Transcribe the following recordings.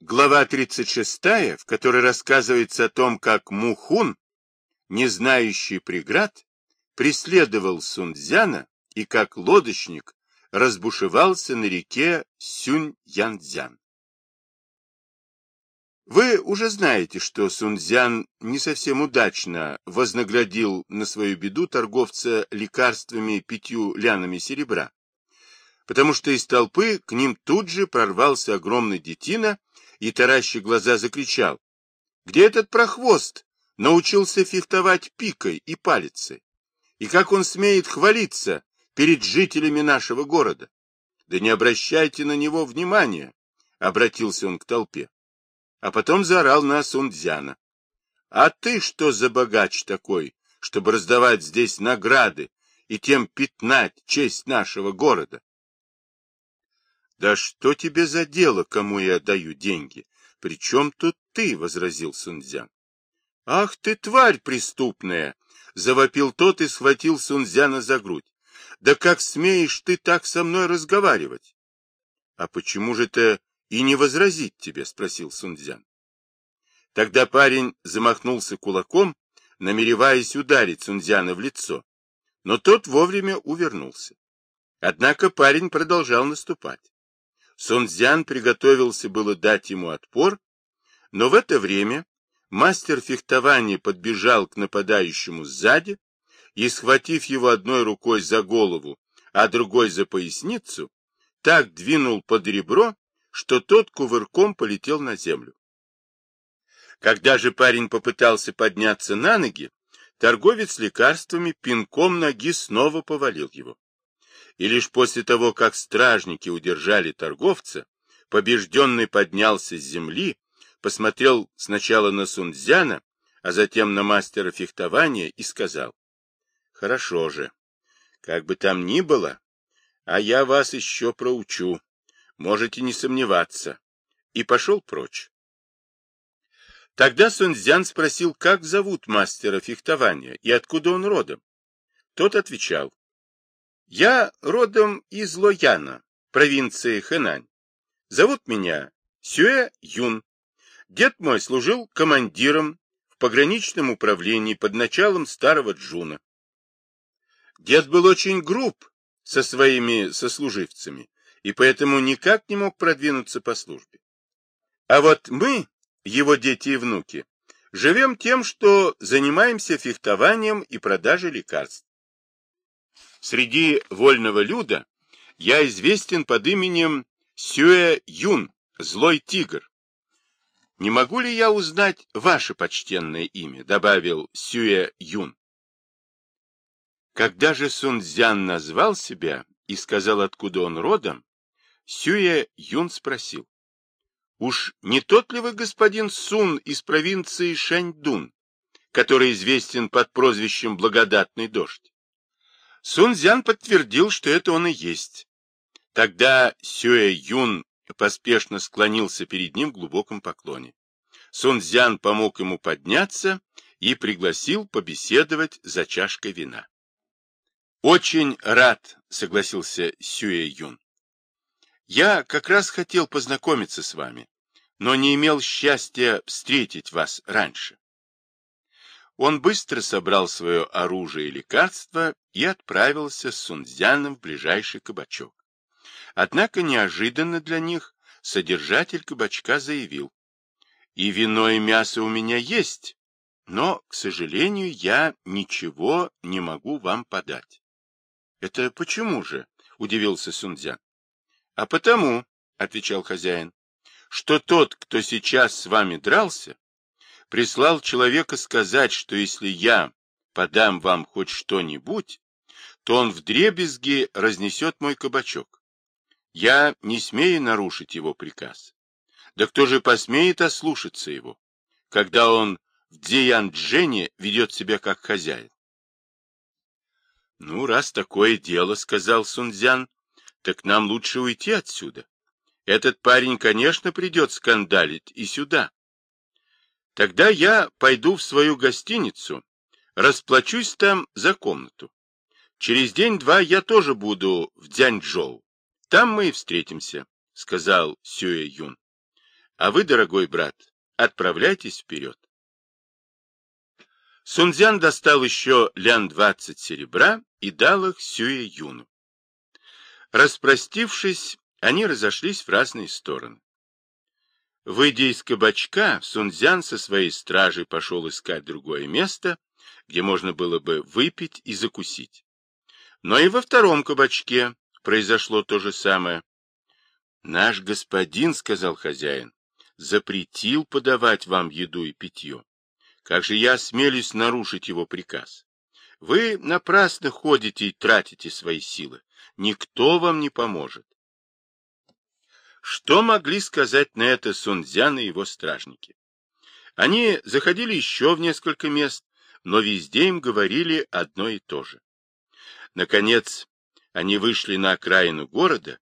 Глава 36, в которой рассказывается о том, как Мухун, не знающий преград, преследовал Сунцзяна и как лодочник разбушевался на реке Сюнь-Янцзян. Вы уже знаете, что Сунцзян не совсем удачно вознаградил на свою беду торговца лекарствами пятью лянами серебра, потому что из толпы к ним тут же прорвался огромный детина и, таращи глаза, закричал. «Где этот прохвост научился фехтовать пикой и палицей? И как он смеет хвалиться перед жителями нашего города? Да не обращайте на него внимания!» — обратился он к толпе. А потом заорал на Сунцзяна. «А ты что за богач такой, чтобы раздавать здесь награды и тем пятнать честь нашего города?» Да что тебе за дело, кому я даю деньги? Причем тут ты, — возразил Сунцзян. Ах ты, тварь преступная! — завопил тот и схватил Сунцзяна за грудь. Да как смеешь ты так со мной разговаривать? — А почему же ты и не возразить тебе? — спросил Сунцзян. Тогда парень замахнулся кулаком, намереваясь ударить Сунцзяна в лицо, но тот вовремя увернулся. Однако парень продолжал наступать. Сунцзян приготовился было дать ему отпор, но в это время мастер фехтования подбежал к нападающему сзади и, схватив его одной рукой за голову, а другой за поясницу, так двинул под ребро, что тот кувырком полетел на землю. Когда же парень попытался подняться на ноги, торговец лекарствами пинком ноги снова повалил его и лишь после того, как стражники удержали торговца, побежденный поднялся с земли, посмотрел сначала на Сунцзяна, а затем на мастера фехтования и сказал, «Хорошо же, как бы там ни было, а я вас еще проучу, можете не сомневаться», и пошел прочь. Тогда Сунцзян спросил, как зовут мастера фехтования и откуда он родом. Тот отвечал, я родом из Лояна, провинции Хэнань. Зовут меня Сюэ Юн. Дед мой служил командиром в пограничном управлении под началом старого Джуна. Дед был очень груб со своими сослуживцами и поэтому никак не мог продвинуться по службе. А вот мы, его дети и внуки, живем тем, что занимаемся фехтованием и продажей лекарств. Среди вольного люда я известен под именем Сюэ Юн, Злой Тигр. Не могу ли я узнать ваше почтенное имя? Добавил Сюэ Юн. Когда же Сунцзян назвал себя и сказал, откуда он родом, Сюэ Юн спросил. Уж не тот ли вы господин Сун из провинции Шаньдун, который известен под прозвищем Благодатный дождь? Сунцзян подтвердил, что это он и есть. Тогда Сюэ Юн поспешно склонился перед ним в глубоком поклоне. Сунцзян помог ему подняться и пригласил побеседовать за чашкой вина. «Очень рад», — согласился Сюэ Юн. «Я как раз хотел познакомиться с вами, но не имел счастья встретить вас раньше. Он быстро собрал свое оружие и лекарства и отправился с Сунцзяном в ближайший кабачок. Однако неожиданно для них содержатель кабачка заявил, «И вино, и мясо у меня есть, но, к сожалению, я ничего не могу вам подать». «Это почему же?» — удивился Сунцзян. «А потому», — отвечал хозяин, — «что тот, кто сейчас с вами дрался, прислал человека сказать, что если я подам вам хоть что-нибудь, то он вдребезги разнесет мой кабачок. Я не смею нарушить его приказ. Да кто же посмеет ослушаться его, когда он в Дзеянджене ведет себя как хозяин? — Ну, раз такое дело, — сказал Сунцзян, — так нам лучше уйти отсюда. Этот парень, конечно, придет скандалить и сюда. Тогда я пойду в свою гостиницу, расплачусь там за комнату. Через день-два я тоже буду в Дзяньчжоу. Там мы и встретимся, — сказал Сюэ Юн. А вы, дорогой брат, отправляйтесь вперед. Сунцзян достал еще лян двадцать серебра и дал их Сюэ Юну. Распростившись, они разошлись в разные стороны. Выйдя из кабачка, Сунцзян со своей стражей пошел искать другое место, где можно было бы выпить и закусить. Но и во втором кабачке произошло то же самое. «Наш господин, — сказал хозяин, — запретил подавать вам еду и питье. Как же я осмелюсь нарушить его приказ? Вы напрасно ходите и тратите свои силы. Никто вам не поможет. Что могли сказать на это Сунцзян и его стражники? Они заходили еще в несколько мест, но везде им говорили одно и то же. Наконец, они вышли на окраину города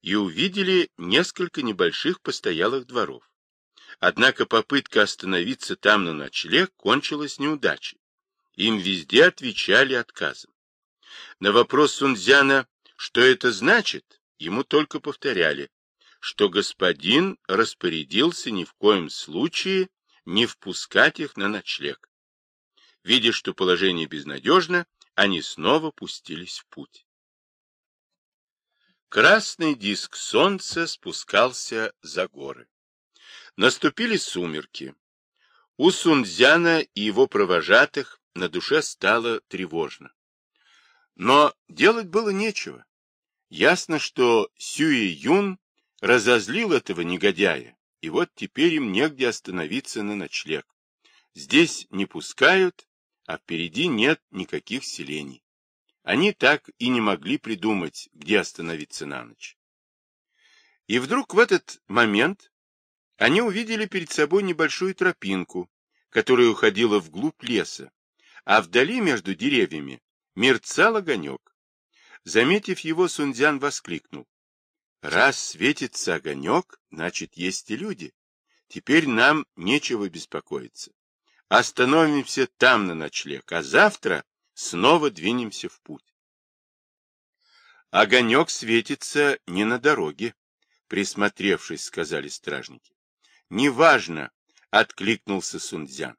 и увидели несколько небольших постоялых дворов. Однако попытка остановиться там на ночлег кончилась неудачей. Им везде отвечали отказом. На вопрос Сунцзяна, что это значит, ему только повторяли, что господин распорядился ни в коем случае не впускать их на ночлег. Видя, что положение безнадежно, они снова пустились в путь. Красный диск солнца спускался за горы. Наступили сумерки. У Сунцзяна и его провожатых на душе стало тревожно. Но делать было нечего. Ясно, что Сюи Юн разозлил этого негодяя, и вот теперь им негде остановиться на ночлег. Здесь не пускают, а впереди нет никаких селений. Они так и не могли придумать, где остановиться на ночь. И вдруг в этот момент они увидели перед собой небольшую тропинку, которая уходила вглубь леса, а вдали между деревьями мерцал огонек. Заметив его, Сунцзян воскликнул. «Раз светится огонек, значит, есть и люди. Теперь нам нечего беспокоиться. Остановимся там на ночлег, а завтра снова двинемся в путь». Огонек светится не на дороге, присмотревшись, сказали стражники. Неважно, откликнулся Сунцзян.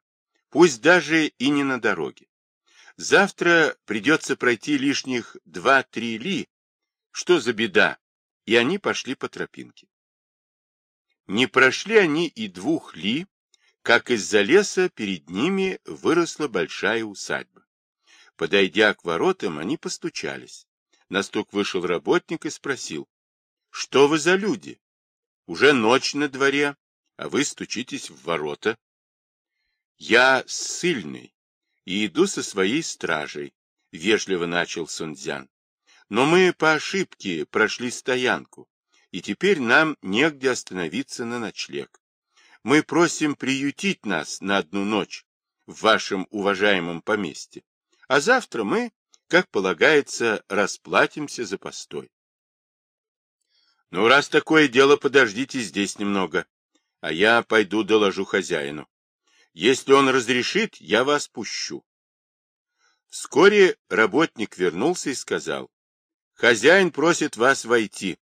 Пусть даже и не на дороге. Завтра придется пройти лишних два-три ли. Что за беда? И они пошли по тропинке. Не прошли они и двух ли, как из-за леса перед ними выросла большая усадьба. Подойдя к воротам, они постучались. На стук вышел работник и спросил, что вы за люди? Уже ночь на дворе, а вы стучитесь в ворота. Я ссыльный и иду со своей стражей, — вежливо начал Сунцзян. Но мы по ошибке прошли стоянку, и теперь нам негде остановиться на ночлег. Мы просим приютить нас на одну ночь в вашем уважаемом поместье, а завтра мы, как полагается, расплатимся за постой. Ну, раз такое дело, подождите здесь немного а я пойду доложу хозяину. Если он разрешит, я вас пущу. Вскоре работник вернулся и сказал, «Хозяин просит вас войти».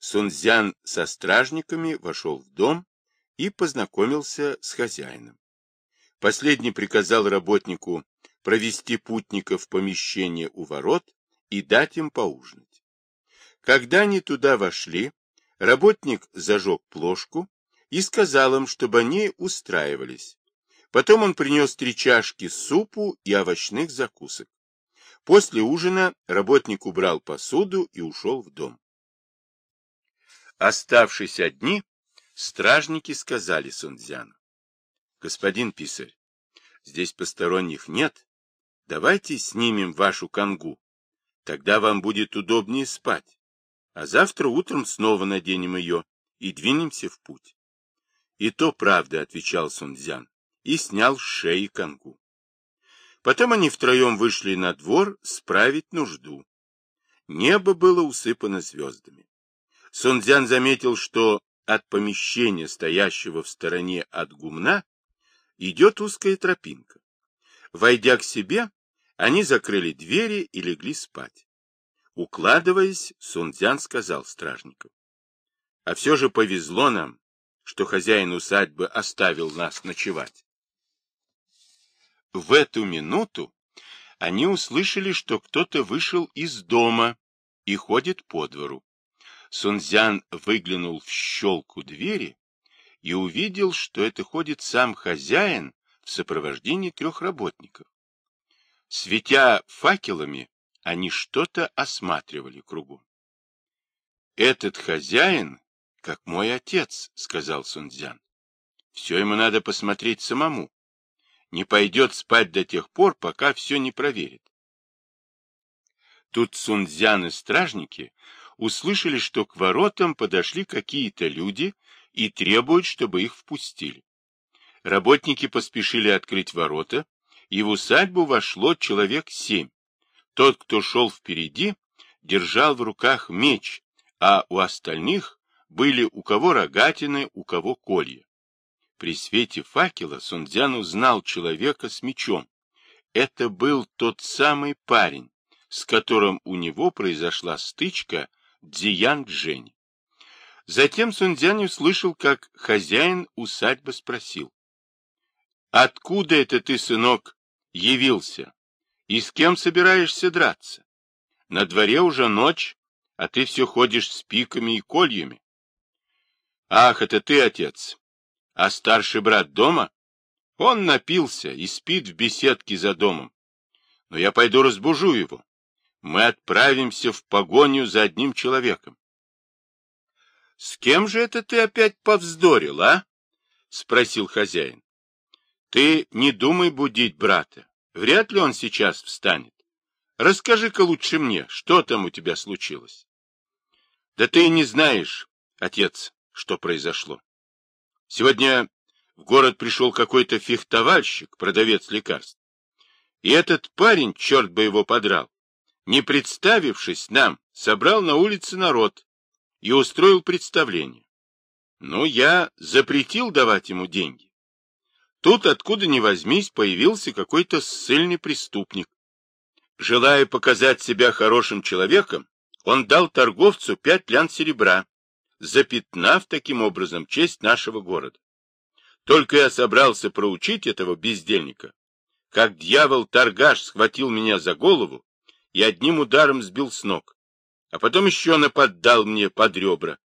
Сунцзян со стражниками вошел в дом и познакомился с хозяином. Последний приказал работнику провести путника в помещение у ворот и дать им поужинать. Когда они туда вошли, Работник зажег плошку и сказал им, чтобы они устраивались. Потом он принес три чашки супу и овощных закусок. После ужина работник убрал посуду и ушел в дом. Оставшись одни, стражники сказали Сунцзяну. — Господин писарь, здесь посторонних нет. Давайте снимем вашу конгу. Тогда вам будет удобнее спать а завтра утром снова наденем ее и двинемся в путь. И то правда, — отвечал Сунцзян, и снял с шеи конгу. Потом они втроем вышли на двор справить нужду. Небо было усыпано звездами. Сунцзян заметил, что от помещения, стоящего в стороне от гумна, идет узкая тропинка. Войдя к себе, они закрыли двери и легли спать. Укладываясь, Сунцзян сказал стражникам. А все же повезло нам, что хозяин усадьбы оставил нас ночевать. В эту минуту они услышали, что кто-то вышел из дома и ходит по двору. Сунцзян выглянул в щелку двери и увидел, что это ходит сам хозяин в сопровождении трех работников. Светя факелами, они что-то осматривали кругом. «Этот хозяин, как мой отец», — сказал Сунцзян. «Все ему надо посмотреть самому. Не пойдет спать до тех пор, пока все не проверит». Тут Сунцзян и стражники услышали, что к воротам подошли какие-то люди и требуют, чтобы их впустили. Работники поспешили открыть ворота, и в усадьбу вошло человек семь. Тот, кто шел впереди, держал в руках меч, а у остальных были у кого рогатины, у кого колья. При свете факела Сунцзян узнал человека с мечом. Это был тот самый парень, с которым у него произошла стычка Дзиян Джень. Затем Сунцзянь услышал, как хозяин усадьбы спросил. — Откуда это ты, сынок, явился? И с кем собираешься драться? На дворе уже ночь, а ты все ходишь с пиками и кольями. Ах, это ты, отец. А старший брат дома? Он напился и спит в беседке за домом. Но я пойду разбужу его. Мы отправимся в погоню за одним человеком. — С кем же это ты опять повздорил, а? — спросил хозяин. — Ты не думай будить брата. Вряд ли он сейчас встанет. Расскажи-ка лучше мне, что там у тебя случилось. Да ты не знаешь, отец, что произошло. Сегодня в город пришел какой-то фехтовальщик, продавец лекарств. И этот парень, черт бы его подрал, не представившись нам, собрал на улице народ и устроил представление. Ну, я запретил давать ему деньги. Тут, откуда ни возьмись, появился какой-то ссыльный преступник. Желая показать себя хорошим человеком, он дал торговцу пять лян серебра, запятнав таким образом честь нашего города. Только я собрался проучить этого бездельника, как дьявол-торгаш схватил меня за голову и одним ударом сбил с ног, а потом еще нападал мне под ребра.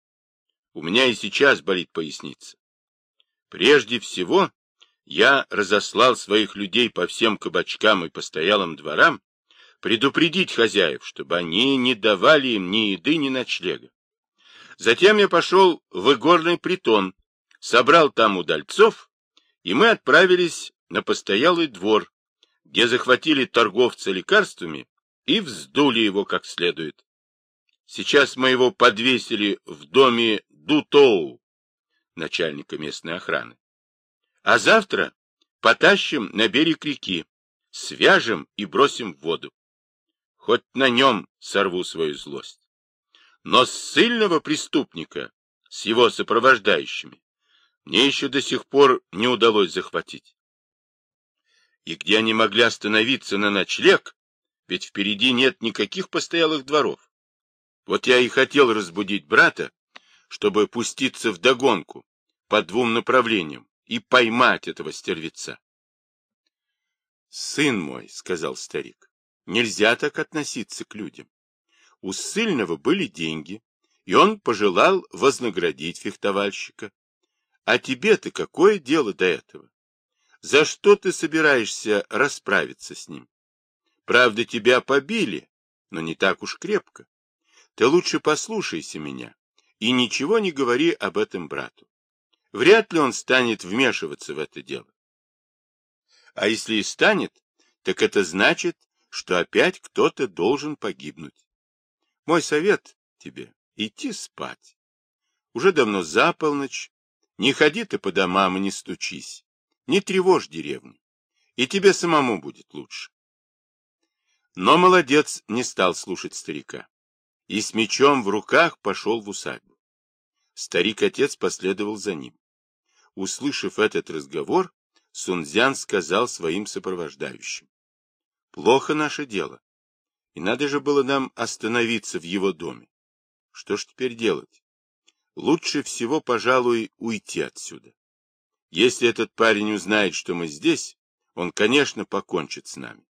У меня и сейчас болит поясница. Прежде всего, я разослал своих людей по всем кабачкам и постоялым дворам, предупредить хозяев, чтобы они не давали им ни еды, ни ночлега. Затем я пошел в игорный притон, собрал там удальцов, и мы отправились на постоялый двор, где захватили торговца лекарствами и вздули его как следует. Сейчас мы его подвесили в доме Дутоу, начальника местной охраны. А завтра потащим на берег реки, свяжем и бросим в воду хоть на нем сорву свою злость. Но ссыльного преступника с его сопровождающими мне еще до сих пор не удалось захватить. И где они могли остановиться на ночлег, ведь впереди нет никаких постоялых дворов. Вот я и хотел разбудить брата, чтобы пуститься в догонку по двум направлениям и поймать этого стервеца. — Сын мой, — сказал старик, Нельзя так относиться к людям. У ссыльного были деньги, и он пожелал вознаградить фехтовальщика. А тебе-то какое дело до этого? За что ты собираешься расправиться с ним? Правда, тебя побили, но не так уж крепко. Ты лучше послушайся меня и ничего не говори об этом брату. Вряд ли он станет вмешиваться в это дело. А если и станет, так это значит, что опять кто-то должен погибнуть. Мой совет тебе — идти спать. Уже давно за полночь. Не ходи ты по домам и не стучись. Не тревожь деревню. И тебе самому будет лучше. Но молодец не стал слушать старика. И с мечом в руках пошел в усадьбу. Старик-отец последовал за ним. Услышав этот разговор, Сунцзян сказал своим сопровождающим. Плохо наше дело. И надо же было нам остановиться в его доме. Что ж теперь делать? лучше всего, пожалуй, уйти отсюда. Если этот парень узнает, что мы здесь, он, конечно, покончит с нами.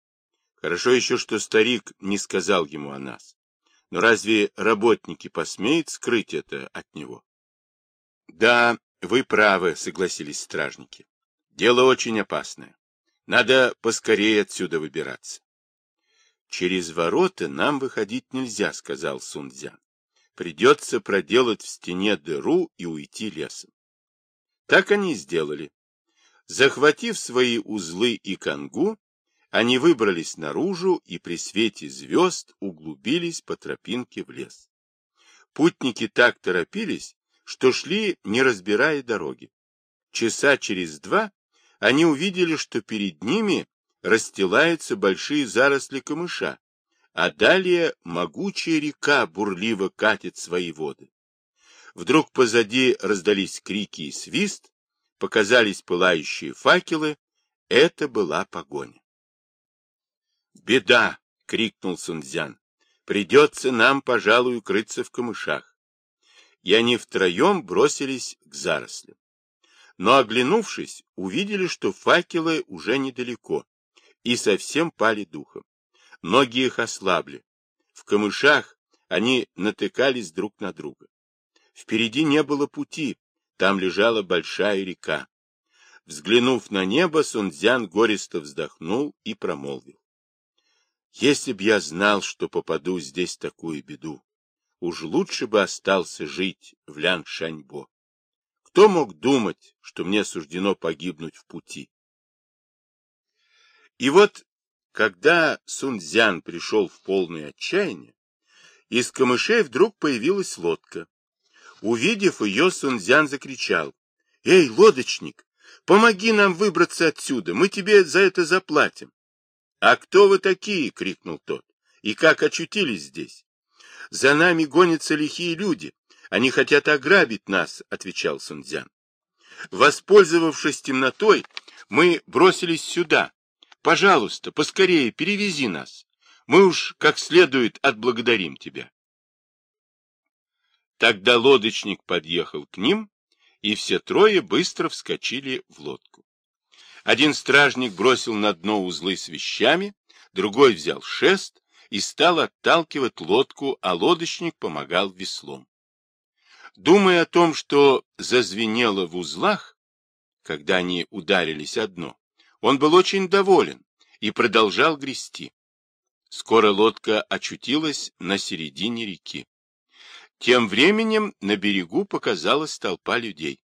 Хорошо еще, что старик не сказал ему о нас. Но разве работники посмеют скрыть это от него? — Да, вы правы, — согласились стражники. — Дело очень опасное. Надо поскорее отсюда выбираться. — Через ворота нам выходить нельзя, — сказал Сунцзян. — Придется проделать в стене дыру и уйти лесом. Так они и сделали. Захватив свои узлы и конгу, они выбрались наружу и при свете звезд углубились по тропинке в лес. Путники так торопились, что шли, не разбирая дороги. Часа через два они увидели, что перед ними расстилаются большие заросли камыша, а далее могучая река бурливо катит свои воды. Вдруг позади раздались крики и свист, показались пылающие факелы. Это была погоня. «Беда!» — крикнул Сунцзян. «Придется нам, пожалуй, укрыться в камышах». И они втроем бросились к зарослям. Но, оглянувшись, увидели, что факелы уже недалеко, и совсем пали духом. Ноги их ослабли. В камышах они натыкались друг на друга. Впереди не было пути, там лежала большая река. Взглянув на небо, Сунцзян гористо вздохнул и промолвил. Если б я знал, что попаду здесь такую беду, уж лучше бы остался жить в Ляншаньбо. Кто мог думать, что мне суждено погибнуть в пути? И вот, когда Сунцзян пришел в полное отчаяние, из камышей вдруг появилась лодка. Увидев ее, Сунцзян закричал. — Эй, лодочник, помоги нам выбраться отсюда, мы тебе за это заплатим. — А кто вы такие? — крикнул тот. — И как очутились здесь? — За нами гонятся лихие люди. Они хотят ограбить нас, — отвечал Сунцзян. Воспользовавшись темнотой, мы бросились сюда. Пожалуйста, поскорее перевези нас. Мы уж как следует отблагодарим тебя. Тогда лодочник подъехал к ним, и все трое быстро вскочили в лодку. Один стражник бросил на дно узлы с вещами, другой взял шест и стал отталкивать лодку, а лодочник помогал веслом. Думая о том, что зазвенело в узлах, когда они ударились о дно, он был очень доволен и продолжал грести. Скоро лодка очутилась на середине реки. Тем временем на берегу показалась толпа людей.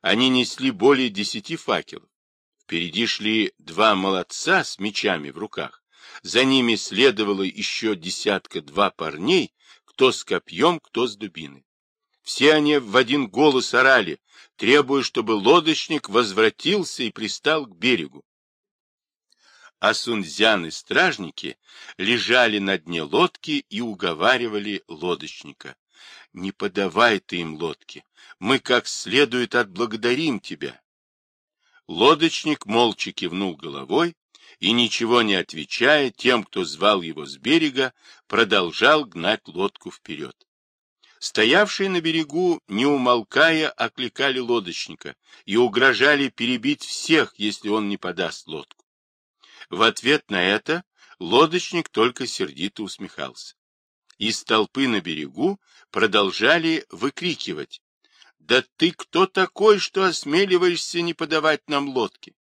Они несли более десяти факелов. Впереди шли два молодца с мечами в руках. За ними следовало еще десятка-два парней, кто с копьем, кто с дубиной. Все они в один голос орали, требуя, чтобы лодочник возвратился и пристал к берегу. А сунцзян и стражники лежали на дне лодки и уговаривали лодочника. «Не подавай ты им лодки, мы как следует отблагодарим тебя». Лодочник молча кивнул головой и, ничего не отвечая тем, кто звал его с берега, продолжал гнать лодку вперед. Стоявшие на берегу, не умолкая, окликали лодочника и угрожали перебить всех, если он не подаст лодку. В ответ на это лодочник только сердито усмехался. Из толпы на берегу продолжали выкрикивать да ты кто такой, что осмеливаешься не подавать нам лодки?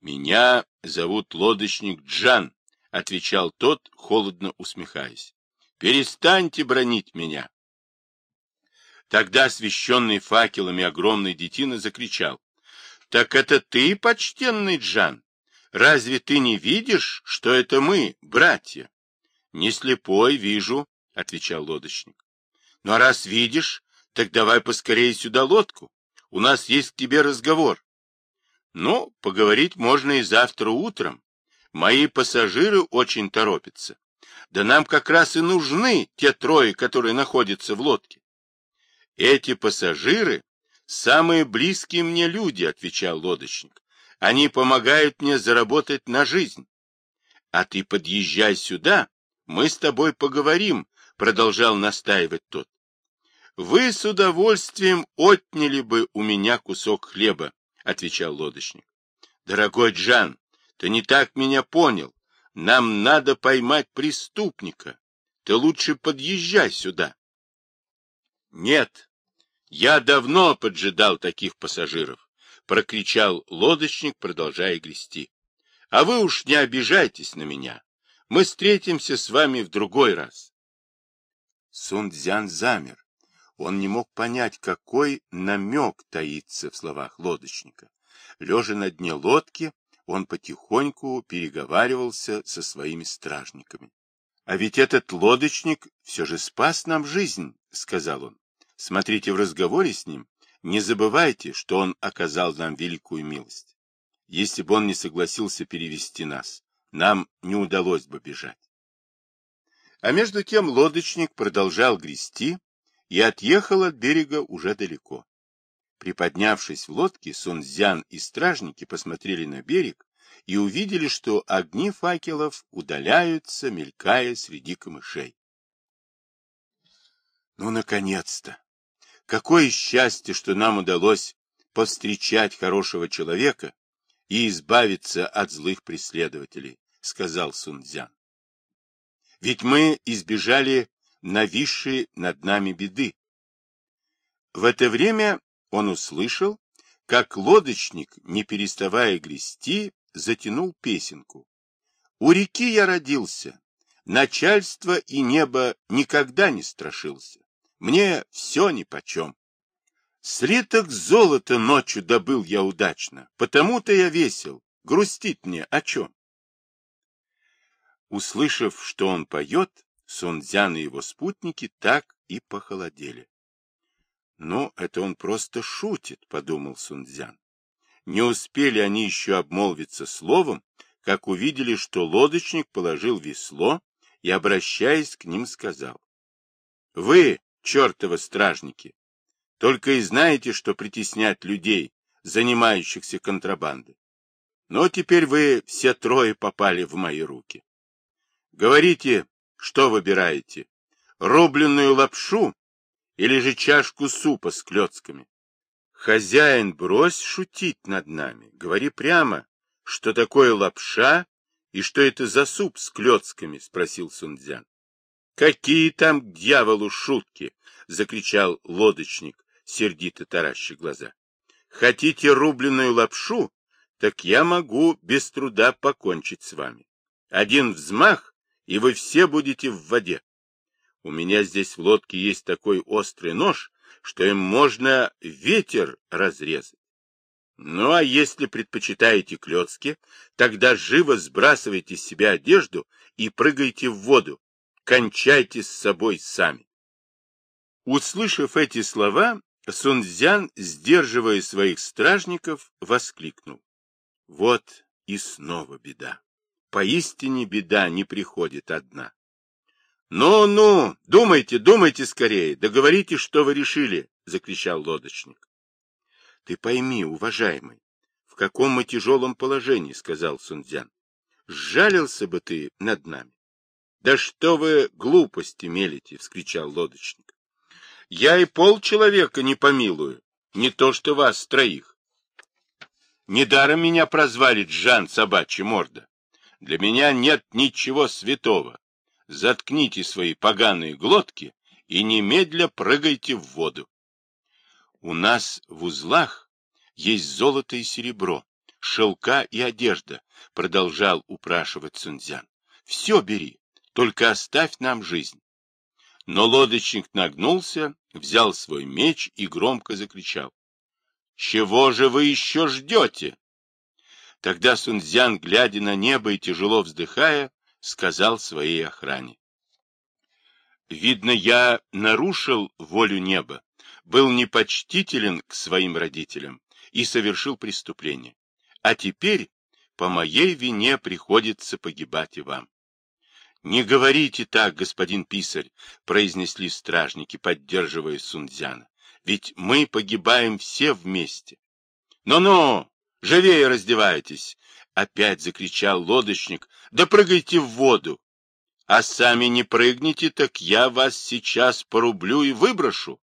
Меня зовут лодочник Джан, отвечал тот, холодно усмехаясь. Перестаньте бронить меня. Тогда освещенный факелами огромный детина закричал. Так это ты, почтенный Джан? Разве ты не видишь, что это мы, братья? Не слепой, вижу, отвечал лодочник. Ну, а раз видишь, так давай поскорее сюда лодку. У нас есть к тебе разговор. Ну, поговорить можно и завтра утром. Мои пассажиры очень торопятся. Да нам как раз и нужны те трое, которые находятся в лодке. Эти пассажиры — самые близкие мне люди, — отвечал лодочник. Они помогают мне заработать на жизнь. А ты подъезжай сюда, мы с тобой поговорим, — продолжал настаивать тот. Вы с удовольствием отняли бы у меня кусок хлеба, отвечал лодочник. Дорогой Джан, ты не так меня понял. Нам надо поймать преступника. Ты лучше подъезжай сюда. Нет, я давно поджидал таких пассажиров, прокричал лодочник, продолжая грести. А вы уж не обижайтесь на меня. Мы встретимся с вами в другой раз. Сунцзян замер. Он не мог понять, какой намек таится в словах лодочника. Лежа на дне лодки, он потихоньку переговаривался со своими стражниками. — А ведь этот лодочник все же спас нам жизнь, — сказал он. — Смотрите в разговоре с ним, не забывайте, что он оказал нам великую милость. Если бы он не согласился перевести нас, нам не удалось бы бежать. А между тем лодочник продолжал грести и отъехал от берега уже далеко. Приподнявшись в лодке, Сунцзян и стражники посмотрели на берег и увидели, что огни факелов удаляются, мелькая среди камышей. Ну, наконец-то! Какое счастье, что нам удалось повстречать хорошего человека и избавиться от злых преследователей, сказал Сунцзян. Ведь мы избежали нависшей над нами беды. В это время он услышал, как лодочник, не переставая грести, затянул песенку. «У реки я родился, начальство и небо никогда не страшился, мне все нипочем. Слиток золота ночью добыл я удачно, потому-то я весел, грустит мне о чем?» Услышав, что он поет, Сунцзян и его спутники так и похолодели. «Ну, это он просто шутит», — подумал Сунцзян. Не успели они еще обмолвиться словом, как увидели, что лодочник положил весло и, обращаясь к ним, сказал. «Вы, чертовы стражники, только и знаете, что притеснять людей, занимающихся контрабандой. Но теперь вы все трое попали в мои руки. Говорите, что выбираете, рубленную лапшу или же чашку супа с клетками. Хозяин, брось шутить над нами. Говори прямо, что такое лапша и что это за суп с клетками, спросил Сунцзян. Какие там к дьяволу шутки, закричал лодочник, сердито таращи глаза. Хотите рубленную лапшу? Так я могу без труда покончить с вами. Один взмах, и вы все будете в воде. У меня здесь в лодке есть такой острый нож, что им можно ветер разрезать. Ну, а если предпочитаете клетки, тогда живо сбрасывайте с себя одежду и прыгайте в воду. Кончайте с собой сами. Услышав эти слова, Сунцзян, сдерживая своих стражников, воскликнул. Вот и снова беда. Поистине беда не приходит одна. «Ну-ну, думайте, думайте скорее, договорите, что вы решили!» — закричал лодочник. «Ты пойми, уважаемый, в каком мы тяжелом положении», — сказал Сунцзян. «Сжалился бы ты над нами». «Да что вы глупости мелите!» — вскричал лодочник. «Я и полчеловека не помилую, не то что вас троих. Недаром меня прозвали Джан Собачья Морда. Для меня нет ничего святого заткните свои поганые глотки и немедля прыгайте в воду. У нас в узлах есть золото и серебро, шелка и одежда, продолжал упрашивать Цунзян. Все бери, только оставь нам жизнь. Но лодочник нагнулся, взял свой меч и громко закричал. — Чего же вы еще ждете? Тогда Сунцзян, глядя на небо и тяжело вздыхая, сказал своей охране. Видно, я нарушил волю неба, был непочтителен к своим родителям и совершил преступление. А теперь по моей вине приходится погибать и вам. «Не говорите так, господин писарь», — произнесли стражники, поддерживая Сунцзяна. «Ведь мы погибаем все вместе». «Ну-ну, живее раздевайтесь!» — опять закричал лодочник. «Да прыгайте в воду! А сами не прыгните, так я вас сейчас порублю и выброшу!»